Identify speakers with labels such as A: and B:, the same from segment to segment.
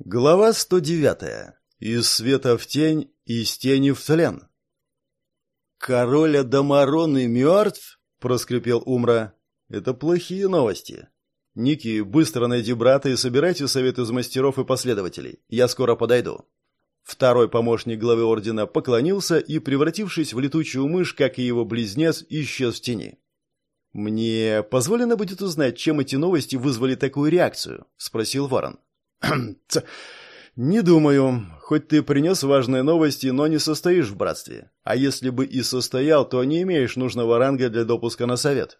A: Глава 109. Из света в тень, из тени в тлен. «Король Адамароны мертв?» — проскрипел Умра. «Это плохие новости. Ники, быстро найди брата и собирайте совет из мастеров и последователей. Я скоро подойду». Второй помощник главы ордена поклонился и, превратившись в летучую мышь, как и его близнец, исчез в тени. «Мне позволено будет узнать, чем эти новости вызвали такую реакцию?» — спросил Ворон. «Не думаю. Хоть ты принес важные новости, но не состоишь в братстве. А если бы и состоял, то не имеешь нужного ранга для допуска на совет.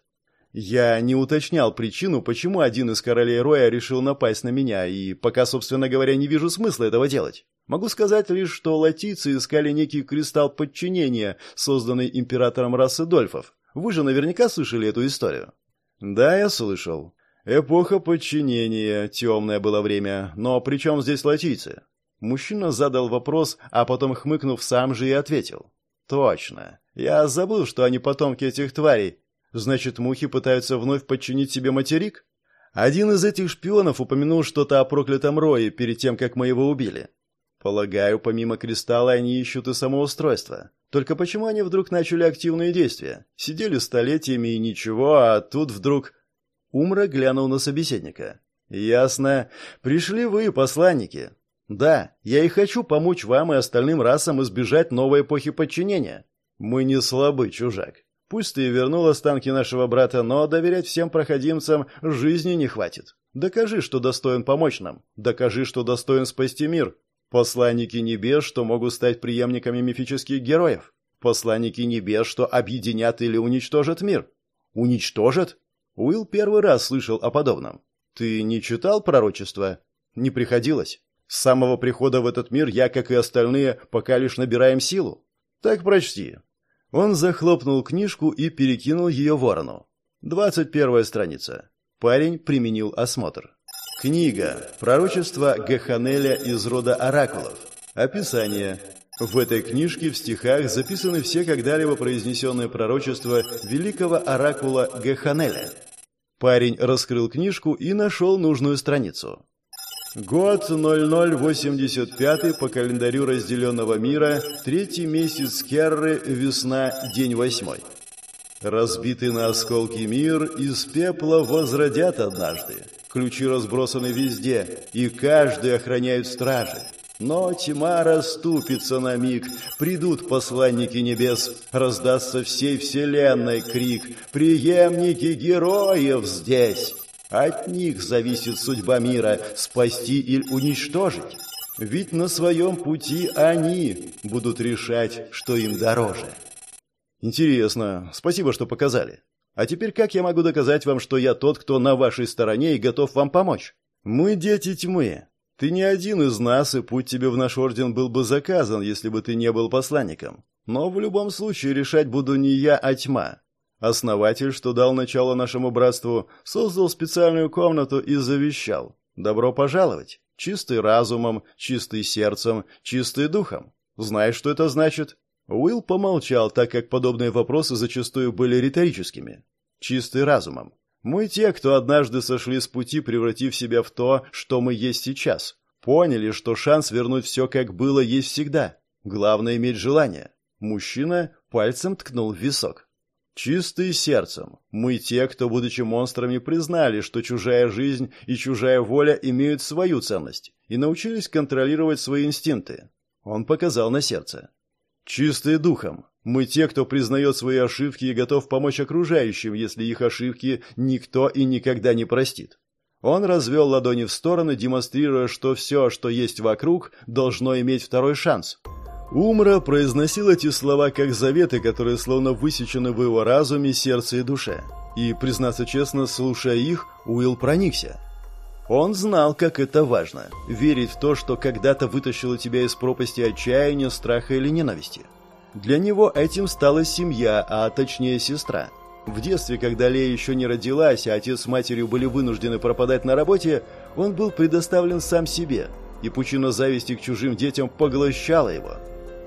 A: Я не уточнял причину, почему один из королей Роя решил напасть на меня, и пока, собственно говоря, не вижу смысла этого делать. Могу сказать лишь, что латийцы искали некий кристалл подчинения, созданный императором расы Дольфов. Вы же наверняка слышали эту историю. Да, я слышал. Эпоха подчинения, темное было время, но при чем здесь латийцы? Мужчина задал вопрос, а потом, хмыкнув, сам же и ответил. Точно. Я забыл, что они потомки этих тварей. Значит, мухи пытаются вновь подчинить себе материк? Один из этих шпионов упомянул что-то о проклятом рое перед тем, как мы его убили. Полагаю, помимо кристалла они ищут и самоустройство. Только почему они вдруг начали активные действия? Сидели столетиями и ничего, а тут вдруг... Умра глянул на собеседника. «Ясно. Пришли вы, посланники. Да, я и хочу помочь вам и остальным расам избежать новой эпохи подчинения. Мы не слабы, чужак. Пусть ты вернул останки нашего брата, но доверять всем проходимцам жизни не хватит. Докажи, что достоин помочь нам. Докажи, что достоин спасти мир. Посланники небес, что могут стать преемниками мифических героев. Посланники небес, что объединят или уничтожат мир. Уничтожат? Уилл первый раз слышал о подобном. Ты не читал пророчества? Не приходилось. С самого прихода в этот мир я, как и остальные, пока лишь набираем силу. Так прочти. Он захлопнул книжку и перекинул ее ворону. Двадцать первая страница. Парень применил осмотр. Книга. Пророчество Гаханеля из рода оракулов. Описание. В этой книжке в стихах записаны все когда-либо произнесенные пророчества великого оракула Гаханеля. Парень раскрыл книжку и нашел нужную страницу. Год 0085 по календарю разделенного мира, третий месяц Керры, весна, день восьмой. Разбитый на осколки мир из пепла возродят однажды. Ключи разбросаны везде, и каждый охраняют стражи. Но тьма расступится на миг, придут посланники небес, раздастся всей вселенной крик «Приемники героев здесь!» От них зависит судьба мира – спасти или уничтожить. Ведь на своем пути они будут решать, что им дороже. Интересно. Спасибо, что показали. А теперь как я могу доказать вам, что я тот, кто на вашей стороне и готов вам помочь? Мы дети тьмы. Ты не один из нас, и путь тебе в наш орден был бы заказан, если бы ты не был посланником. Но в любом случае решать буду не я, а тьма. Основатель, что дал начало нашему братству, создал специальную комнату и завещал. Добро пожаловать. Чистый разумом, чистый сердцем, чистый духом. Знаешь, что это значит? Уилл помолчал, так как подобные вопросы зачастую были риторическими. Чистый разумом. Мы те, кто однажды сошли с пути, превратив себя в то, что мы есть сейчас. Поняли, что шанс вернуть все, как было, есть всегда. Главное иметь желание. Мужчина пальцем ткнул в висок. Чистый сердцем. Мы те, кто, будучи монстрами, признали, что чужая жизнь и чужая воля имеют свою ценность, и научились контролировать свои инстинкты. Он показал на сердце. Чистые духом. Мы те, кто признает свои ошибки и готов помочь окружающим, если их ошибки никто и никогда не простит. Он развел ладони в стороны, демонстрируя, что все, что есть вокруг, должно иметь второй шанс. Умра произносил эти слова как заветы, которые словно высечены в его разуме, сердце и душе. И, признаться честно, слушая их, Уилл проникся. Он знал, как это важно – верить в то, что когда-то вытащило тебя из пропасти отчаяния, страха или ненависти – для него этим стала семья, а точнее сестра. В детстве, когда Лея еще не родилась, а отец с матерью были вынуждены пропадать на работе, он был предоставлен сам себе, и пучина зависти к чужим детям поглощала его.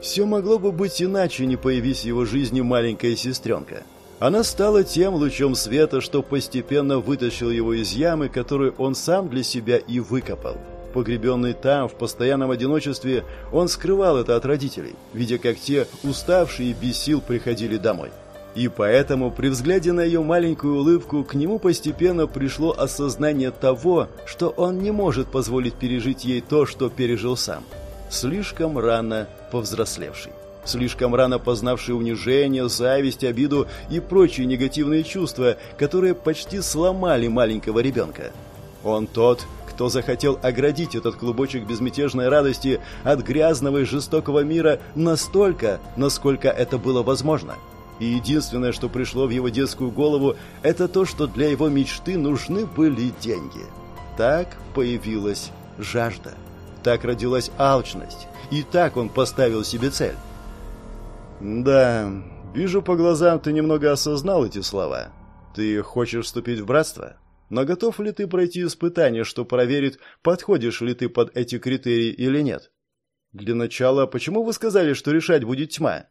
A: Все могло бы быть иначе, не появись в его жизни маленькая сестренка. Она стала тем лучом света, что постепенно вытащил его из ямы, которую он сам для себя и выкопал. Погребенный там, в постоянном одиночестве, он скрывал это от родителей, видя, как те, уставшие и без сил, приходили домой. И поэтому при взгляде на ее маленькую улыбку к нему постепенно пришло осознание того, что он не может позволить пережить ей то, что пережил сам. Слишком рано повзрослевший. Слишком рано познавший унижение, зависть, обиду и прочие негативные чувства, которые почти сломали маленького ребенка. Он тот, кто захотел оградить этот клубочек безмятежной радости от грязного и жестокого мира настолько, насколько это было возможно – и единственное, что пришло в его детскую голову, это то, что для его мечты нужны были деньги. Так появилась жажда. Так родилась алчность. И так он поставил себе цель. «Да, вижу по глазам, ты немного осознал эти слова. Ты хочешь вступить в братство? Но готов ли ты пройти испытание, что проверит, подходишь ли ты под эти критерии или нет? Для начала, почему вы сказали, что решать будет тьма?»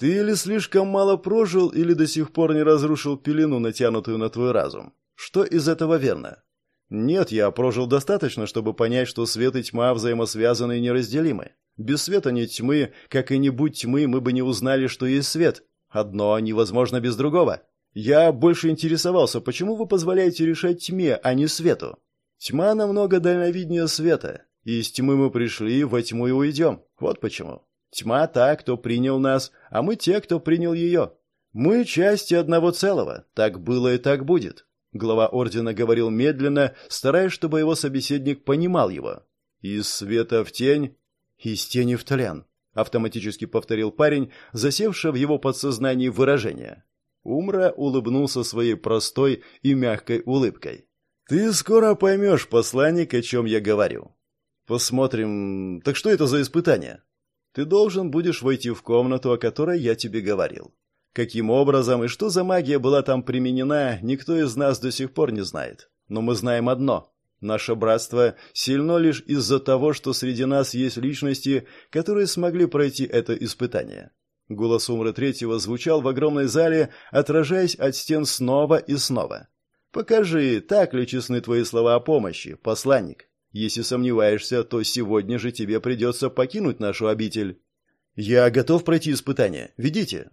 A: Ты или слишком мало прожил, или до сих пор не разрушил пелену, натянутую на твой разум. Что из этого верно? Нет, я прожил достаточно, чтобы понять, что свет и тьма взаимосвязаны и неразделимы. Без света нет тьмы, как и не будь тьмы, мы бы не узнали, что есть свет. Одно невозможно без другого. Я больше интересовался, почему вы позволяете решать тьме, а не свету? Тьма намного дальновиднее света. Из тьмы мы пришли, во тьму и уйдем. Вот почему. Тьма та, кто принял нас, а мы те, кто принял ее. Мы части одного целого. Так было и так будет. Глава ордена говорил медленно, стараясь, чтобы его собеседник понимал его. Из света в тень, из тени в тлен, автоматически повторил парень, засевшее в его подсознании выражение. Умра улыбнулся своей простой и мягкой улыбкой. Ты скоро поймешь, посланник, о чем я говорю. Посмотрим. Так что это за испытание? Ты должен будешь войти в комнату, о которой я тебе говорил. Каким образом и что за магия была там применена, никто из нас до сих пор не знает. Но мы знаем одно. Наше братство сильно лишь из-за того, что среди нас есть личности, которые смогли пройти это испытание. Голос Умры Третьего звучал в огромной зале, отражаясь от стен снова и снова. «Покажи, так ли честны твои слова о помощи, посланник?» Если сомневаешься, то сегодня же тебе придется покинуть нашу обитель. Я готов пройти испытание. Ведите.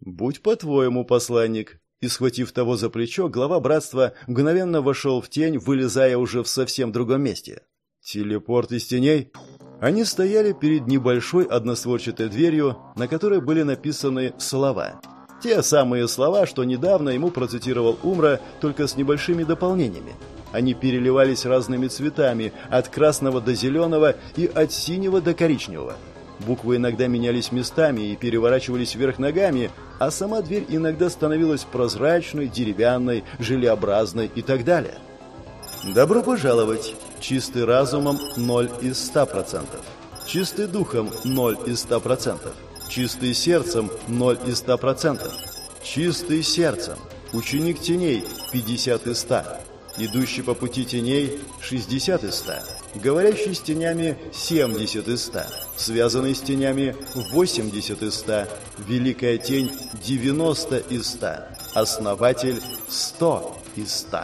A: Будь по-твоему, посланник. И схватив того за плечо, глава братства мгновенно вошел в тень, вылезая уже в совсем другом месте. Телепорт из теней. Они стояли перед небольшой одностворчатой дверью, на которой были написаны слова. Те самые слова, что недавно ему процитировал Умра, только с небольшими дополнениями. Они переливались разными цветами, от красного до зеленого и от синего до коричневого. Буквы иногда менялись местами и переворачивались вверх ногами, а сама дверь иногда становилась прозрачной, деревянной, желеобразной и так далее. Добро пожаловать! Чистый разумом 0 из 100%. Чистый духом 0 из 100%. Чистый сердцем 0 из 100%. Чистый сердцем. Ученик теней 50 из 100 идущий по пути теней 60 из 100, говорящий с тенями 70 из 100, связанный с тенями 80 из 100, великая тень 90 из 100, основатель 100 из 100.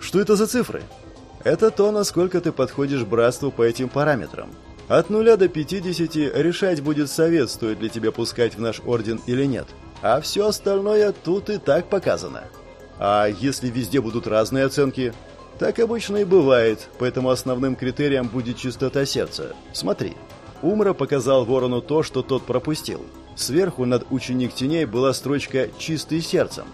A: Что это за цифры? Это то, насколько ты подходишь братству по этим параметрам. От 0 до 50 решать будет совет, стоит ли тебе пускать в наш орден или нет. А все остальное тут и так показано. А если везде будут разные оценки? Так обычно и бывает, поэтому основным критерием будет чистота сердца. Смотри. Умра показал ворону то, что тот пропустил. Сверху над ученик теней была строчка «Чистый сердцем».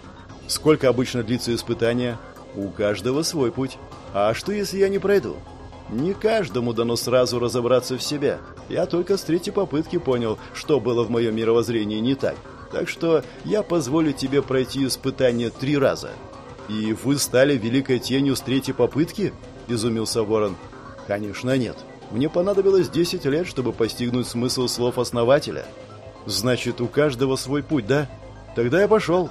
A: Сколько обычно длится испытание? У каждого свой путь. А что, если я не пройду? Не каждому дано сразу разобраться в себе. Я только с третьей попытки понял, что было в моем мировоззрении не так. Так что я позволю тебе пройти испытание три раза. И вы стали великой тенью с третьей попытки? Изумился Ворон. Конечно, нет. Мне понадобилось 10 лет, чтобы постигнуть смысл слов основателя. Значит, у каждого свой путь, да? Тогда я пошел.